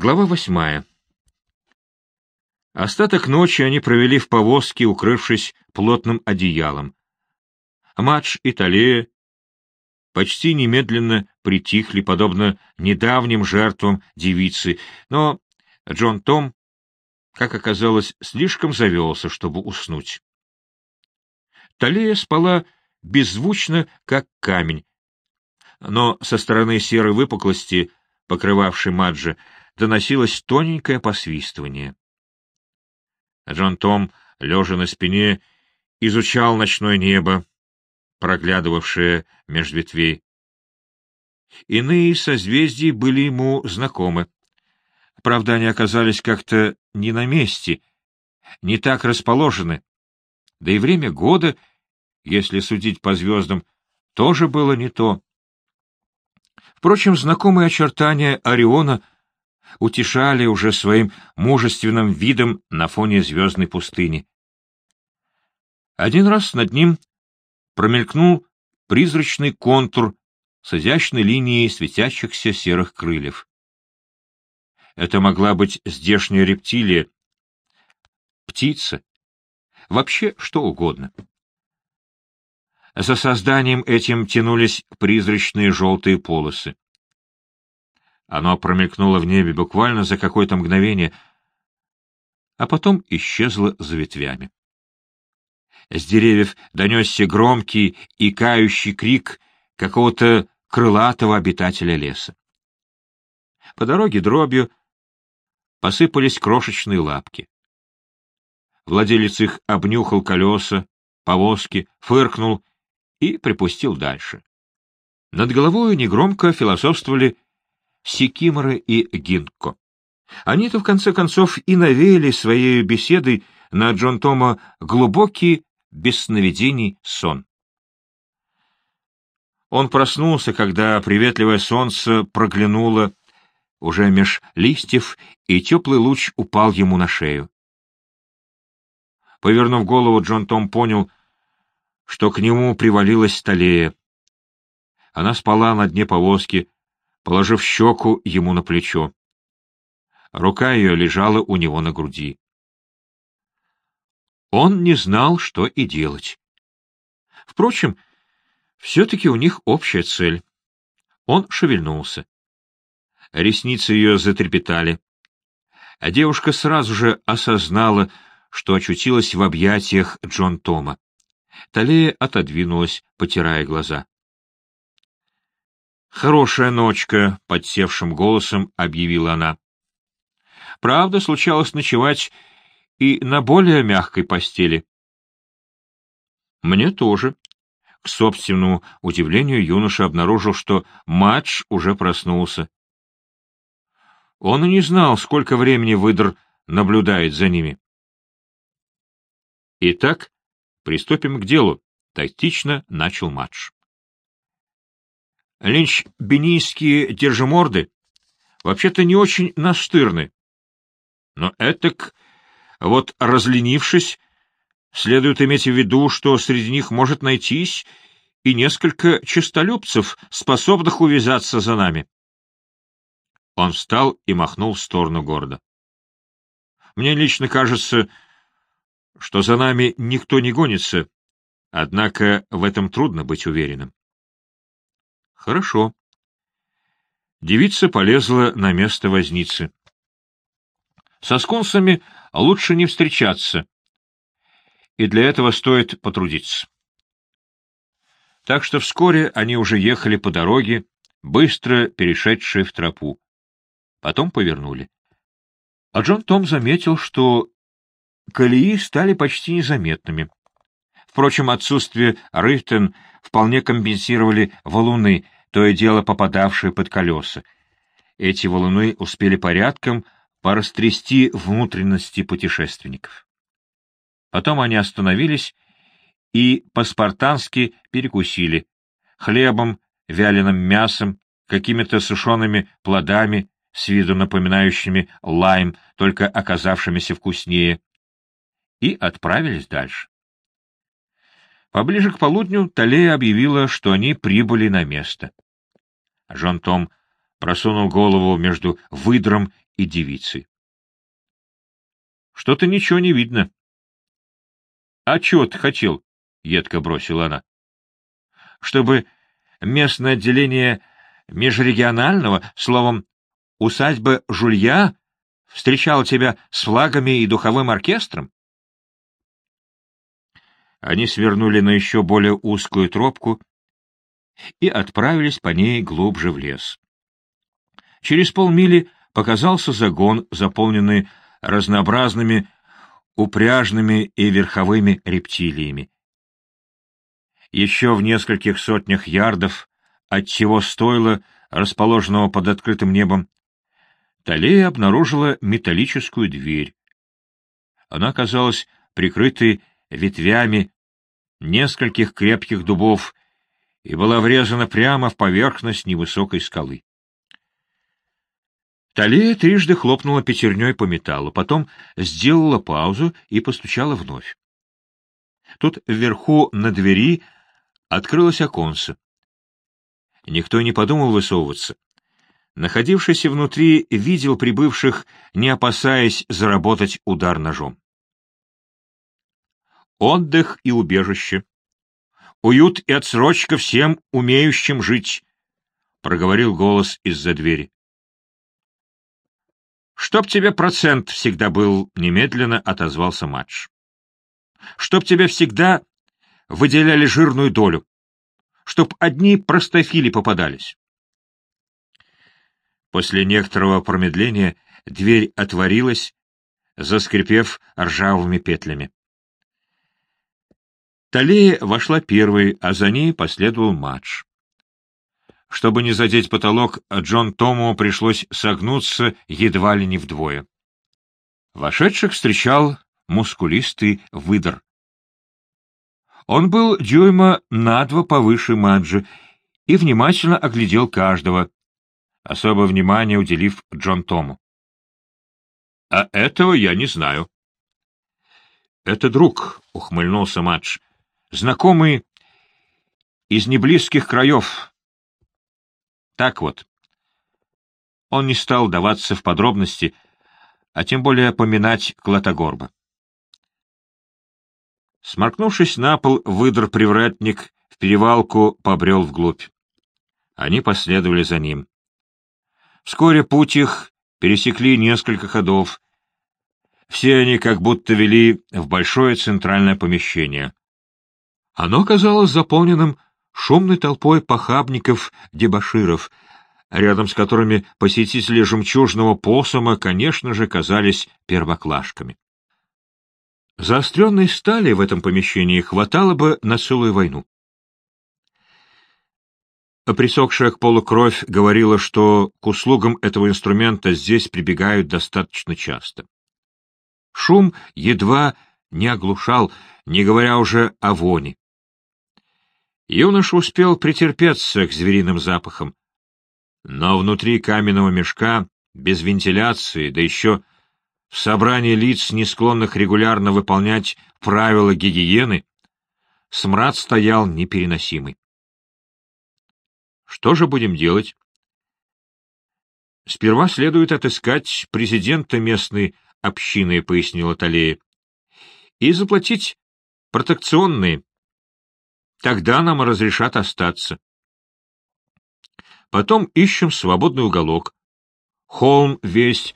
Глава восьмая. Остаток ночи они провели в повозке, укрывшись плотным одеялом. Мадж и Талея почти немедленно притихли, подобно недавним жертвам девицы, но Джон Том, как оказалось, слишком завелся, чтобы уснуть. Талея спала беззвучно, как камень, но со стороны серой выпуклости, покрывавшей Маджа, доносилось тоненькое посвистывание. Джон Том, лежа на спине, изучал ночное небо, проглядывавшее меж ветвей. Иные созвездия были ему знакомы. Правда, они оказались как-то не на месте, не так расположены. Да и время года, если судить по звездам, тоже было не то. Впрочем, знакомые очертания Ориона утешали уже своим мужественным видом на фоне звездной пустыни. Один раз над ним промелькнул призрачный контур с изящной линией светящихся серых крыльев. Это могла быть здешняя рептилия, птица, вообще что угодно. За созданием этим тянулись призрачные желтые полосы. Оно промелькнуло в небе буквально за какое-то мгновение, а потом исчезло за ветвями. С деревьев донесся громкий и кающий крик какого-то крылатого обитателя леса. По дороге дробью посыпались крошечные лапки. Владелец их обнюхал колеса, повозки, фыркнул и припустил дальше. Над головой негромко философствовали Сикимора и Гинко. Они-то, в конце концов, и навеяли своей беседой на Джон Тома глубокий, без сновидений, сон. Он проснулся, когда приветливое солнце проглянуло уже меж листьев, и теплый луч упал ему на шею. Повернув голову, Джон Том понял, что к нему привалилась столея. Она спала на дне повозки, положив щеку ему на плечо. Рука ее лежала у него на груди. Он не знал, что и делать. Впрочем, все-таки у них общая цель. Он шевельнулся. Ресницы ее затрепетали. А девушка сразу же осознала, что очутилась в объятиях Джон Тома. Талея отодвинулась, потирая глаза. «Хорошая ночка», — подсевшим голосом объявила она. Правда, случалось ночевать и на более мягкой постели. Мне тоже. К собственному удивлению юноша обнаружил, что матч уже проснулся. Он и не знал, сколько времени выдр наблюдает за ними. Итак, приступим к делу, — тактично начал матч. Линч-бенийские держиморды вообще-то не очень настырны. Но этак, вот разленившись, следует иметь в виду, что среди них может найтись и несколько честолюбцев, способных увязаться за нами. Он встал и махнул в сторону города. Мне лично кажется, что за нами никто не гонится, однако в этом трудно быть уверенным. Хорошо. Девица полезла на место возницы. Со скунсами лучше не встречаться, и для этого стоит потрудиться. Так что вскоре они уже ехали по дороге, быстро перешедшей в тропу. Потом повернули. А Джон Том заметил, что колеи стали почти незаметными. Впрочем, отсутствие рыхтен вполне компенсировали валуны, то и дело попадавшие под колеса. Эти валуны успели порядком порастрясти внутренности путешественников. Потом они остановились и по-спартански перекусили хлебом, вяленым мясом, какими-то сушеными плодами, с виду напоминающими лайм, только оказавшимися вкуснее, и отправились дальше. Поближе к полудню Талея объявила, что они прибыли на место. Жон Том просунул голову между выдром и девицей. — Что-то ничего не видно. — А чего ты хотел? — едко бросила она. — Чтобы местное отделение межрегионального, словом, усадьба Жулья встречала тебя с флагами и духовым оркестром? Они свернули на еще более узкую тропку и отправились по ней глубже в лес. Через полмили показался загон, заполненный разнообразными упряжными и верховыми рептилиями. Еще в нескольких сотнях ярдов от всего стойла, расположенного под открытым небом, Талея обнаружила металлическую дверь. Она казалась прикрытой ветвями нескольких крепких дубов и была врезана прямо в поверхность невысокой скалы. Талия трижды хлопнула пятерней по металлу, потом сделала паузу и постучала вновь. Тут вверху на двери открылось оконце. Никто не подумал высовываться. Находившийся внутри видел прибывших, не опасаясь заработать удар ножом. Отдых и убежище. Уют и отсрочка всем умеющим жить, — проговорил голос из-за двери. «Чтоб тебе процент всегда был», — немедленно отозвался матч. «Чтоб тебе всегда выделяли жирную долю. Чтоб одни простофили попадались». После некоторого промедления дверь отворилась, заскрипев ржавыми петлями. Талия вошла первой, а за ней последовал матч. Чтобы не задеть потолок, Джон Тому пришлось согнуться едва ли не вдвое. Вошедших встречал мускулистый выдр. Он был дюйма на два повыше Маджи и внимательно оглядел каждого, особое внимание уделив Джон Тому. — А этого я не знаю. — Это друг, — ухмыльнулся Мадж, — знакомый из неблизких краев, так вот. Он не стал даваться в подробности, а тем более поминать Клотогорба. Сморкнувшись на пол, выдр-привратник в перевалку побрел вглубь. Они последовали за ним. Вскоре путь их пересекли несколько ходов. Все они как будто вели в большое центральное помещение. Оно казалось заполненным шумной толпой похабников-дебоширов, рядом с которыми посетители жемчужного посома, конечно же, казались первоклашками. Заостренной стали в этом помещении хватало бы на целую войну. Присохшая к полу кровь говорила, что к услугам этого инструмента здесь прибегают достаточно часто. Шум едва не оглушал, не говоря уже о воне. Юноша успел претерпеться к звериным запахам. Но внутри каменного мешка, без вентиляции, да еще в собрании лиц, не склонных регулярно выполнять правила гигиены, смрад стоял непереносимый. Что же будем делать? Сперва следует отыскать президента местной общины, — пояснила Талея, — и заплатить протекционные, Тогда нам разрешат остаться. Потом ищем свободный уголок. Холм весь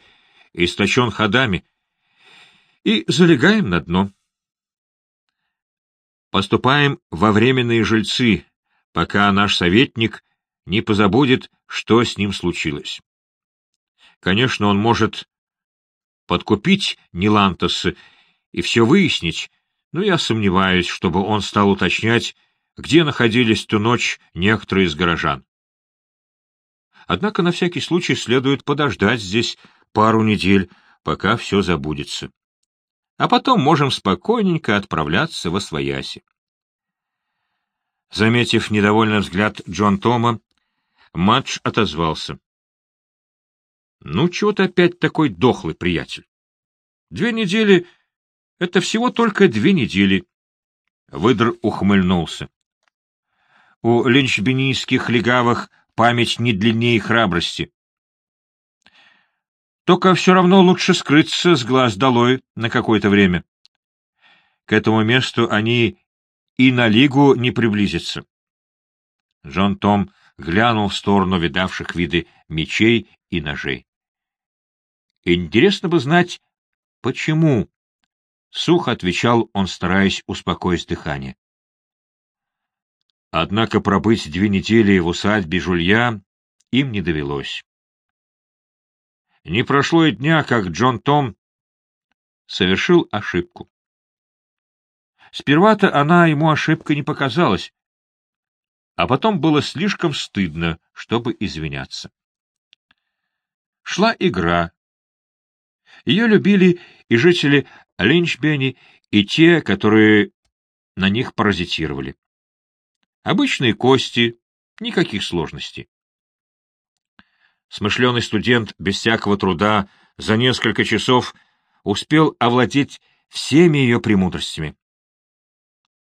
источен ходами. И залегаем на дно. Поступаем во временные жильцы, пока наш советник не позабудет, что с ним случилось. Конечно, он может подкупить Нилантоса и все выяснить, но я сомневаюсь, чтобы он стал уточнять, где находились ту ночь некоторые из горожан. Однако на всякий случай следует подождать здесь пару недель, пока все забудется. А потом можем спокойненько отправляться во свояси. Заметив недовольный взгляд Джон Тома, Мадж отозвался. — Ну, чего ты опять такой дохлый, приятель? Две недели — это всего только две недели. Выдр ухмыльнулся. У линчбенийских легавых память не длиннее храбрости. Только все равно лучше скрыться с глаз долой на какое-то время. К этому месту они и на лигу не приблизятся. Джон Том глянул в сторону видавших виды мечей и ножей. Интересно бы знать, почему, — сухо отвечал он, стараясь успокоить дыхание. Однако пробыть две недели в усадьбе Жулья им не довелось. Не прошло и дня, как Джон Том совершил ошибку. Сперва-то она ему ошибкой не показалась, а потом было слишком стыдно, чтобы извиняться. Шла игра. Ее любили и жители Линчбени, и те, которые на них паразитировали. Обычные кости, никаких сложностей. Смышленый студент без всякого труда за несколько часов успел овладеть всеми ее премудростями.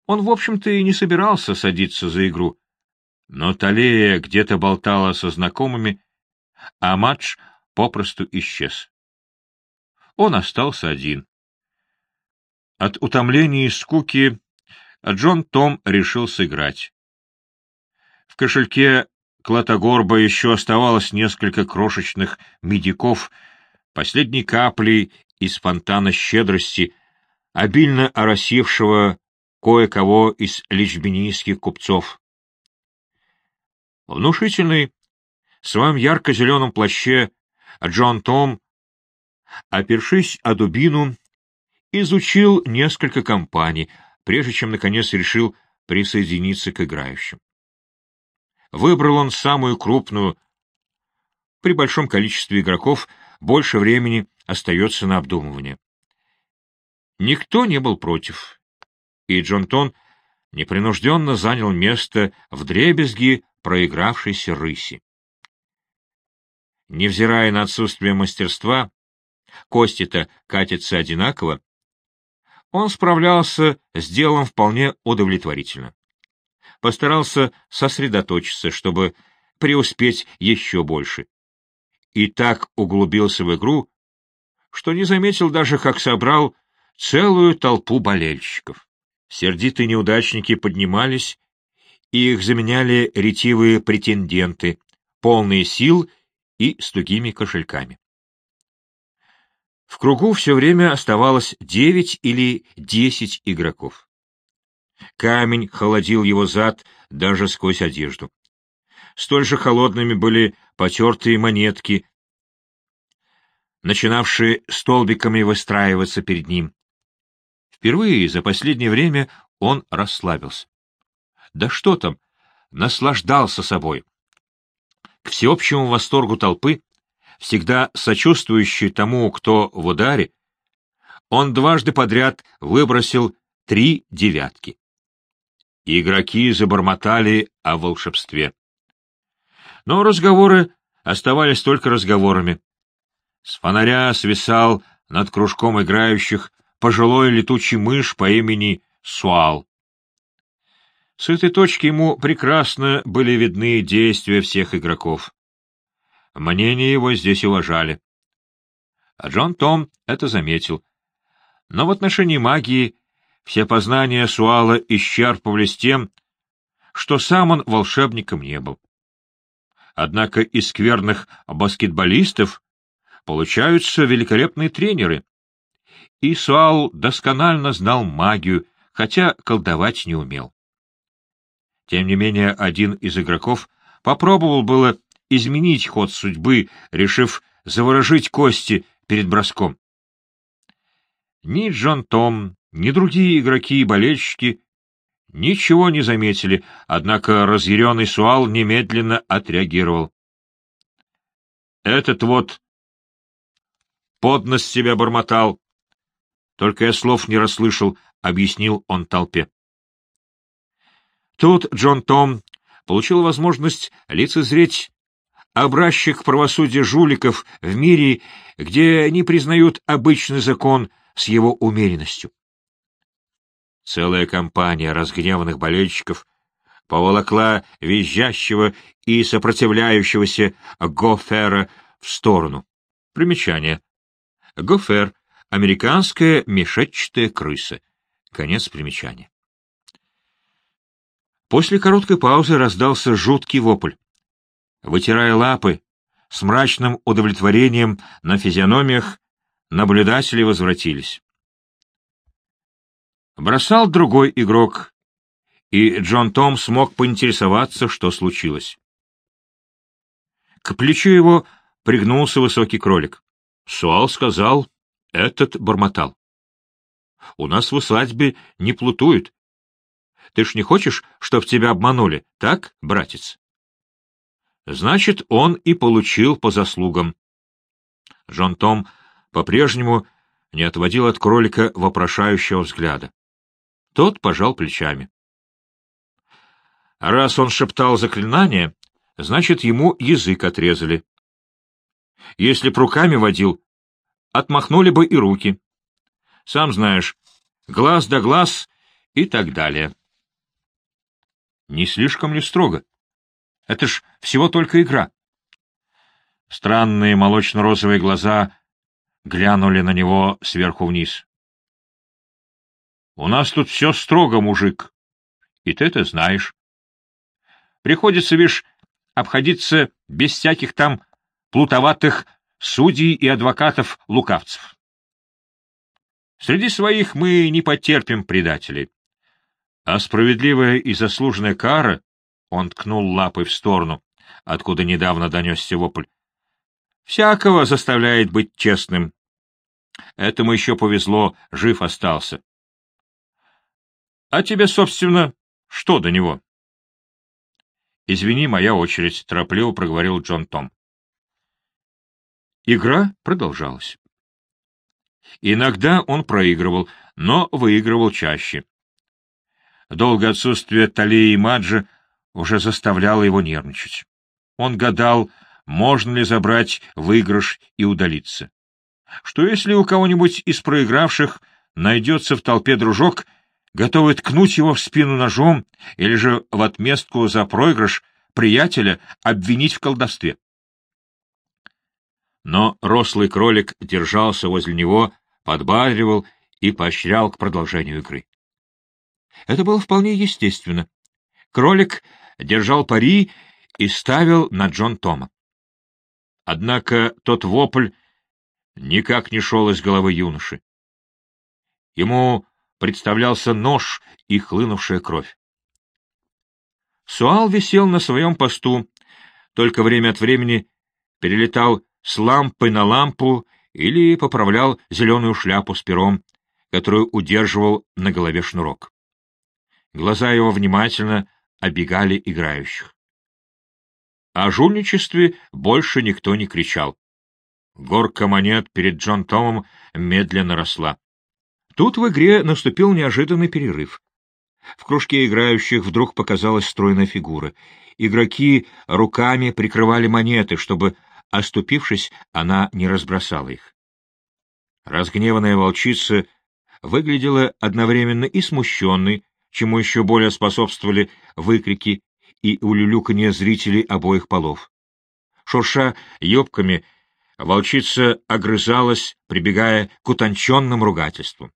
Он, в общем-то, и не собирался садиться за игру, но Талея где-то болтала со знакомыми, а матч попросту исчез. Он остался один. От утомления и скуки Джон Том решил сыграть. В кошельке Клотогорба еще оставалось несколько крошечных медиков, последней каплей из фонтана щедрости, обильно оросившего кое-кого из личбенийских купцов. Внушительный, в своем ярко-зеленом плаще, Джон Том, опершись о дубину, изучил несколько компаний, прежде чем, наконец, решил присоединиться к играющим. Выбрал он самую крупную. При большом количестве игроков больше времени остается на обдумывание. Никто не был против, и Джон Тон непринужденно занял место в дребезги проигравшейся рыси. Невзирая на отсутствие мастерства, кости-то катятся одинаково, он справлялся с делом вполне удовлетворительно постарался сосредоточиться, чтобы преуспеть еще больше. И так углубился в игру, что не заметил даже, как собрал целую толпу болельщиков. Сердитые неудачники поднимались, и их заменяли ретивые претенденты, полные сил и с тугими кошельками. В кругу все время оставалось девять или десять игроков. Камень холодил его зад даже сквозь одежду. Столь же холодными были потертые монетки, начинавшие столбиками выстраиваться перед ним. Впервые за последнее время он расслабился. Да что там, наслаждался собой. К всеобщему восторгу толпы, всегда сочувствующей тому, кто в ударе, он дважды подряд выбросил три девятки игроки забормотали о волшебстве. Но разговоры оставались только разговорами. С фонаря свисал над кружком играющих пожилой летучий мышь по имени Суал. С этой точки ему прекрасно были видны действия всех игроков. Мнение его здесь уважали. А Джон Том это заметил. Но в отношении магии все познания Суала исчерпывались тем, что сам он волшебником не был. Однако из скверных баскетболистов получаются великолепные тренеры. И Суал досконально знал магию, хотя колдовать не умел. Тем не менее, один из игроков попробовал было изменить ход судьбы, решив заворожить кости перед броском. Ни Джон Том, ни другие игроки и болельщики ничего не заметили, однако разъяренный Суал немедленно отреагировал. «Этот вот под нос себя бормотал. Только я слов не расслышал», — объяснил он толпе. Тут Джон Том получил возможность лицезреть образчик правосудия жуликов в мире, где не признают обычный закон с его умеренностью. Целая компания разгневанных болельщиков поволокла визжащего и сопротивляющегося Гофера в сторону. Примечание. Гофер — американская мешетчатая крыса. Конец примечания. После короткой паузы раздался жуткий вопль. Вытирая лапы, с мрачным удовлетворением на физиономиях, наблюдатели возвратились. Бросал другой игрок, и Джон Том смог поинтересоваться, что случилось. К плечу его пригнулся высокий кролик. Суал сказал, этот бормотал. — У нас в усадьбе не плутуют. Ты ж не хочешь, чтоб тебя обманули, так, братец? Значит, он и получил по заслугам. Джон Том по-прежнему не отводил от кролика вопрошающего взгляда. Тот пожал плечами. Раз он шептал заклинание, значит, ему язык отрезали. Если б руками водил, отмахнули бы и руки. Сам знаешь, глаз да глаз и так далее. Не слишком ли строго? Это ж всего только игра. Странные молочно-розовые глаза глянули на него сверху вниз. — У нас тут все строго, мужик, и ты это знаешь. Приходится, видишь, обходиться без всяких там плутоватых судей и адвокатов-лукавцев. Среди своих мы не потерпим предателей. А справедливая и заслуженная кара, он ткнул лапой в сторону, откуда недавно донесся вопль, всякого заставляет быть честным. Этому еще повезло, жив остался. А тебе, собственно, что до него? — Извини, моя очередь, — торопливо проговорил Джон Том. Игра продолжалась. Иногда он проигрывал, но выигрывал чаще. Долгое отсутствие Талии и Маджи уже заставляло его нервничать. Он гадал, можно ли забрать выигрыш и удалиться. Что если у кого-нибудь из проигравших найдется в толпе дружок, готовый ткнуть его в спину ножом или же в отместку за проигрыш приятеля обвинить в колдовстве? но рослый кролик держался возле него, подбадривал и поощрял к продолжению игры. Это было вполне естественно. Кролик держал пари и ставил на Джон Тома. Однако тот вопль никак не шел из головы юноши. Ему представлялся нож и хлынувшая кровь. Суал висел на своем посту, только время от времени перелетал с лампы на лампу или поправлял зеленую шляпу с пером, которую удерживал на голове шнурок. Глаза его внимательно обегали играющих. О жульничестве больше никто не кричал. Горка монет перед Джон Томом медленно росла. Тут в игре наступил неожиданный перерыв. В кружке играющих вдруг показалась стройная фигура. Игроки руками прикрывали монеты, чтобы Оступившись, она не разбросала их. Разгневанная волчица выглядела одновременно и смущенной, чему еще более способствовали выкрики и улюлюканье зрителей обоих полов. Шурша юбками, волчица огрызалась, прибегая к утонченным ругательствам.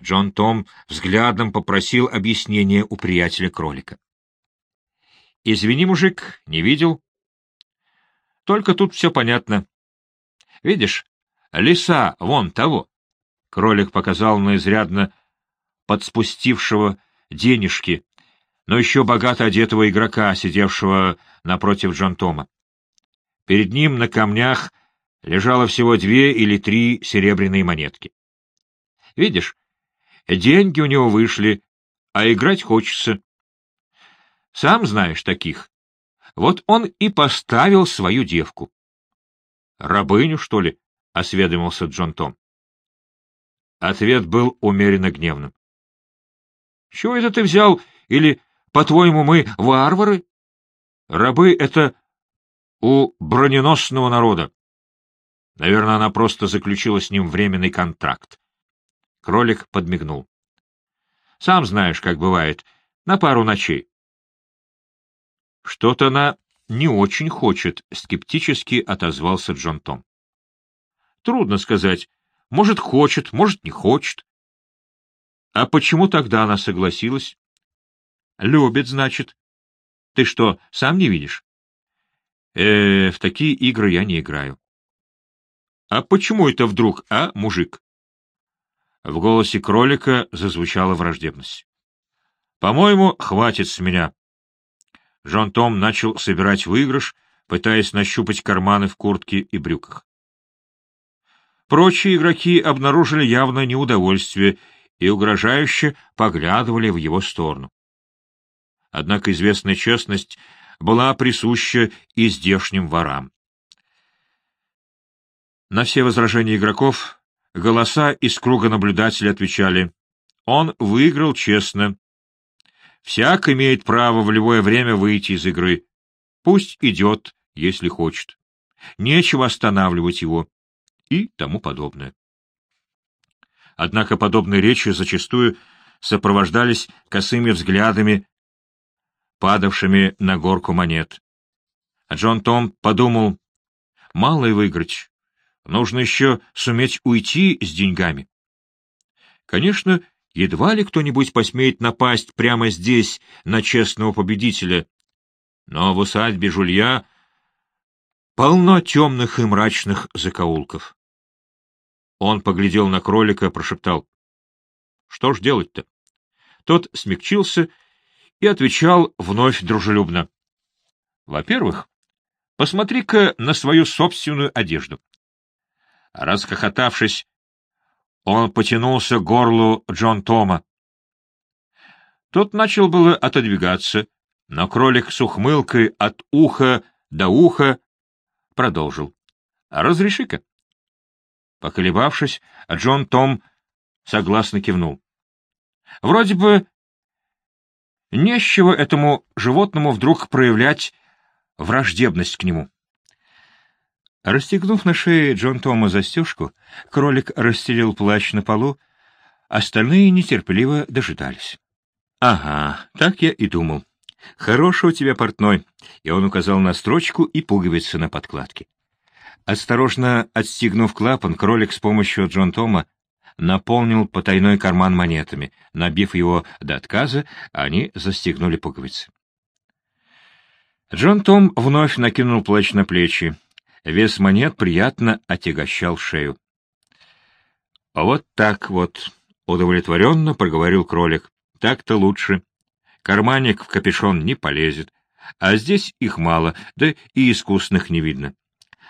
Джон Том взглядом попросил объяснения у приятеля кролика. — Извини, мужик, не видел. Только тут все понятно. Видишь, лиса вон того. Кролик показал на изрядно подспустившего денежки, но еще богато одетого игрока, сидевшего напротив Джон Тома. Перед ним на камнях лежало всего две или три серебряные монетки. Видишь, деньги у него вышли, а играть хочется. Сам знаешь таких. Вот он и поставил свою девку. — Рабыню, что ли? — осведомился Джон Том. Ответ был умеренно гневным. — Чего это ты взял? Или, по-твоему, мы варвары? Рабы — это у броненосного народа. Наверное, она просто заключила с ним временный контракт. Кролик подмигнул. — Сам знаешь, как бывает, на пару ночей. Что-то она не очень хочет, — скептически отозвался Джон Том. Трудно сказать. Может, хочет, может, не хочет. А почему тогда она согласилась? Любит, значит. Ты что, сам не видишь? Э, в такие игры я не играю. А почему это вдруг, а, мужик? В голосе кролика зазвучала враждебность. По-моему, хватит с меня. Джон Том начал собирать выигрыш, пытаясь нащупать карманы в куртке и брюках. Прочие игроки обнаружили явное неудовольствие и угрожающе поглядывали в его сторону. Однако известная честность была присуща и здешним ворам. На все возражения игроков голоса из круга наблюдателей отвечали «Он выиграл честно». Всяк имеет право в любое время выйти из игры. Пусть идет, если хочет. Нечего останавливать его и тому подобное. Однако подобные речи зачастую сопровождались косыми взглядами, падавшими на горку монет. А Джон Том подумал, мало и выиграть, нужно еще суметь уйти с деньгами. Конечно, едва ли кто-нибудь посмеет напасть прямо здесь на честного победителя, но в усадьбе Жулья полно темных и мрачных закоулков. Он поглядел на кролика, прошептал. — Что ж делать-то? Тот смягчился и отвечал вновь дружелюбно. — Во-первых, посмотри-ка на свою собственную одежду. Расхохотавшись, он потянулся к горлу Джон Тома. Тот начал было отодвигаться, но кролик с ухмылкой от уха до уха продолжил. — Разреши-ка. Поколебавшись, Джон Том согласно кивнул. Вроде бы не с чего этому животному вдруг проявлять враждебность к нему. Расстегнув на шее Джон Тома застежку, кролик расстелил плащ на полу, остальные нетерпеливо дожидались. — Ага, так я и думал. Хороший у тебя портной, и он указал на строчку и пуговицы на подкладке. Осторожно отстегнув клапан, кролик с помощью Джон Тома наполнил потайной карман монетами. Набив его до отказа, они застегнули пуговицы. Джон Том вновь накинул плащ на плечи. Вес монет приятно отягощал шею. — Вот так вот, — удовлетворенно проговорил кролик. — Так-то лучше. Карманник в капюшон не полезет, а здесь их мало, да и искусных не видно.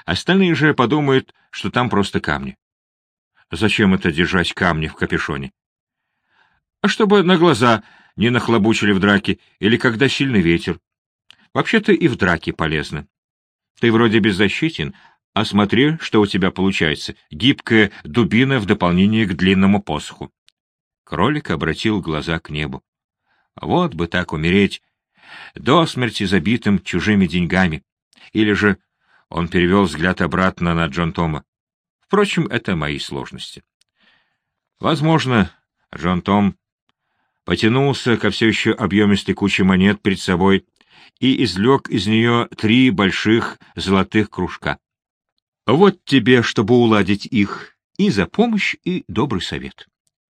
Остальные же подумают, что там просто камни. Зачем это держать камни в капюшоне? А чтобы на глаза не нахлобучили в драке или когда сильный ветер. Вообще-то и в драке полезно. Ты вроде беззащитен, а смотри, что у тебя получается. Гибкая дубина в дополнение к длинному посоху. Кролик обратил глаза к небу. Вот бы так умереть, до смерти забитым чужими деньгами. Или же он перевел взгляд обратно на Джон Тома. Впрочем, это мои сложности. Возможно, Джон Том потянулся ко все еще объемистой куче монет перед собой и извлек из нее три больших золотых кружка. Вот тебе, чтобы уладить их, и за помощь, и добрый совет.